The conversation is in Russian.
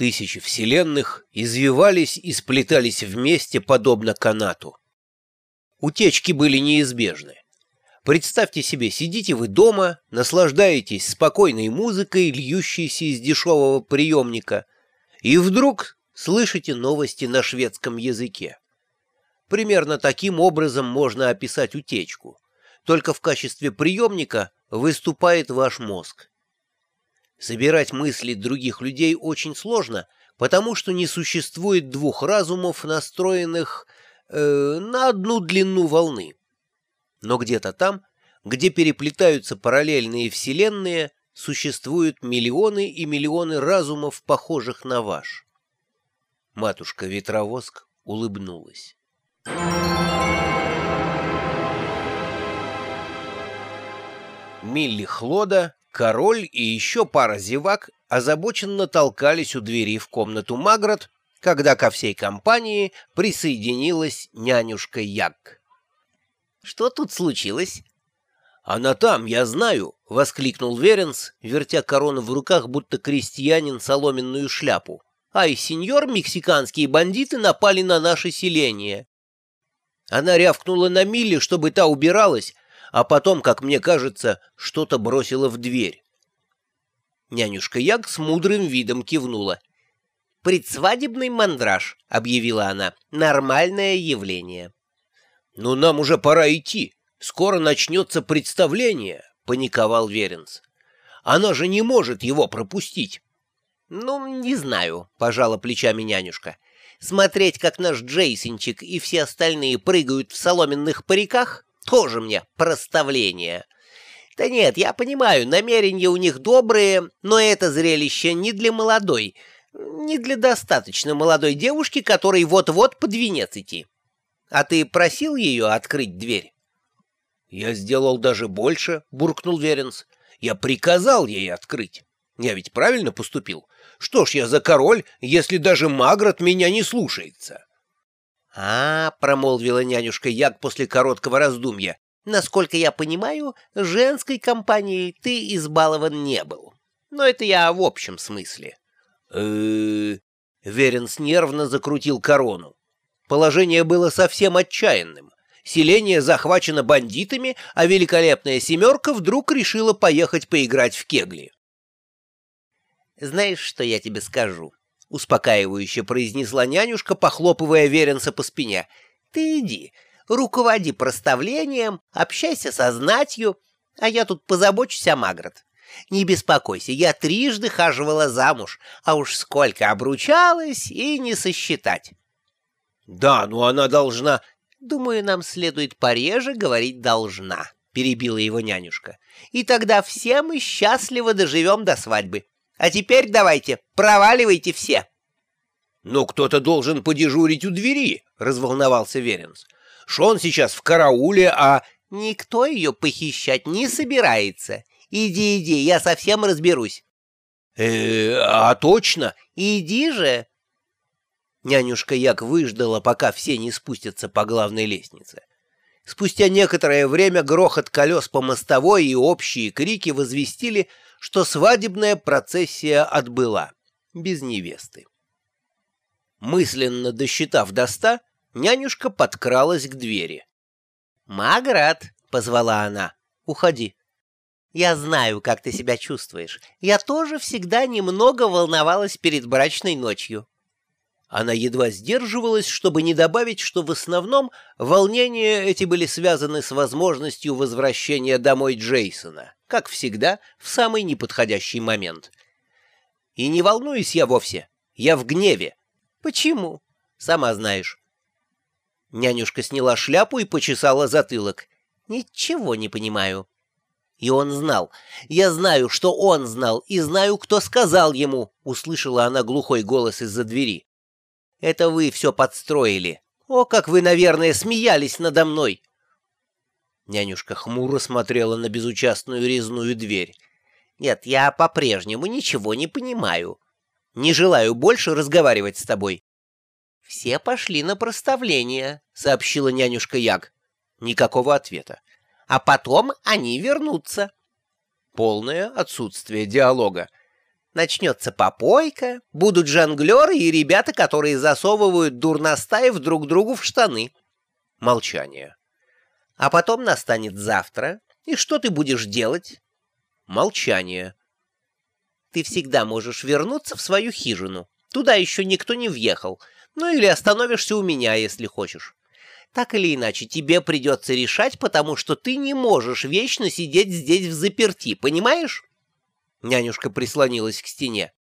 Тысячи вселенных извивались и сплетались вместе, подобно канату. Утечки были неизбежны. Представьте себе, сидите вы дома, наслаждаетесь спокойной музыкой, льющейся из дешевого приемника, и вдруг слышите новости на шведском языке. Примерно таким образом можно описать утечку. Только в качестве приемника выступает ваш мозг. Собирать мысли других людей очень сложно, потому что не существует двух разумов, настроенных э, на одну длину волны. Но где-то там, где переплетаются параллельные вселенные, существуют миллионы и миллионы разумов, похожих на ваш. Матушка-ветровоск улыбнулась. Милли Хлода, король и еще пара зевак озабоченно толкались у двери в комнату Магрот, когда ко всей компании присоединилась нянюшка Як. «Что тут случилось?» «Она там, я знаю!» — воскликнул Веренс, вертя корону в руках, будто крестьянин соломенную шляпу. «Ай, сеньор, мексиканские бандиты напали на наше селение!» Она рявкнула на Милли, чтобы та убиралась, а потом, как мне кажется, что-то бросила в дверь. Нянюшка Яг с мудрым видом кивнула. «Предсвадебный мандраж», — объявила она, — «нормальное явление». «Но нам уже пора идти. Скоро начнется представление», — паниковал Веренс. «Она же не может его пропустить». «Ну, не знаю», — пожала плечами нянюшка. «Смотреть, как наш Джейсончик и все остальные прыгают в соломенных париках, тоже мне проставление». «Да нет, я понимаю, намерения у них добрые, но это зрелище не для молодой, не для достаточно молодой девушки, которой вот-вот под венец идти. А ты просил ее открыть дверь?» «Я сделал даже больше», — буркнул Веренс. «Я приказал ей открыть. Я ведь правильно поступил? Что ж я за король, если даже Магрот меня не слушается?» «А, — промолвила нянюшка Яг после короткого раздумья, — насколько я понимаю, женской компанией ты избалован не был. Но это я в общем смысле». «Э-э-э...» Веренс нервно закрутил корону. Положение было совсем отчаянным. Селение захвачено бандитами, а великолепная семерка вдруг решила поехать поиграть в кегли. «Знаешь, что я тебе скажу?» — успокаивающе произнесла нянюшка, похлопывая Веренса по спине. «Ты иди, руководи проставлением, общайся со знатью, а я тут позабочусь о Магрот. Не беспокойся, я трижды хаживала замуж, а уж сколько обручалась и не сосчитать». «Да, но она должна...» «Думаю, нам следует пореже говорить «должна», — перебила его нянюшка. «И тогда все мы счастливо доживем до свадьбы. А теперь давайте, проваливайте все!» «Но кто-то должен подежурить у двери», — разволновался Веренс. «Шон сейчас в карауле, а...» «Никто ее похищать не собирается. Иди, иди, я совсем разберусь». «Э, а точно?» «Иди же!» Нянюшка Як выждала, пока все не спустятся по главной лестнице. Спустя некоторое время грохот колес по мостовой и общие крики возвестили, что свадебная процессия отбыла, без невесты. Мысленно досчитав до ста, нянюшка подкралась к двери. «Маград!» — позвала она. «Уходи». «Я знаю, как ты себя чувствуешь. Я тоже всегда немного волновалась перед брачной ночью. Она едва сдерживалась, чтобы не добавить, что в основном волнения эти были связаны с возможностью возвращения домой Джейсона, как всегда, в самый неподходящий момент. И не волнуюсь я вовсе. Я в гневе. Почему? Сама знаешь. Нянюшка сняла шляпу и почесала затылок. Ничего не понимаю. И он знал. Я знаю, что он знал, и знаю, кто сказал ему, услышала она глухой голос из-за двери. Это вы все подстроили. О, как вы, наверное, смеялись надо мной!» Нянюшка хмуро смотрела на безучастную резную дверь. «Нет, я по-прежнему ничего не понимаю. Не желаю больше разговаривать с тобой». «Все пошли на проставление», — сообщила нянюшка Яг. Никакого ответа. «А потом они вернутся». Полное отсутствие диалога. Начнется попойка, будут жонглеры и ребята, которые засовывают дурностаев друг другу в штаны. Молчание. А потом настанет завтра, и что ты будешь делать? Молчание. Ты всегда можешь вернуться в свою хижину. Туда еще никто не въехал. Ну или остановишься у меня, если хочешь. Так или иначе, тебе придется решать, потому что ты не можешь вечно сидеть здесь в заперти, понимаешь? Нянюшка прислонилась к стене.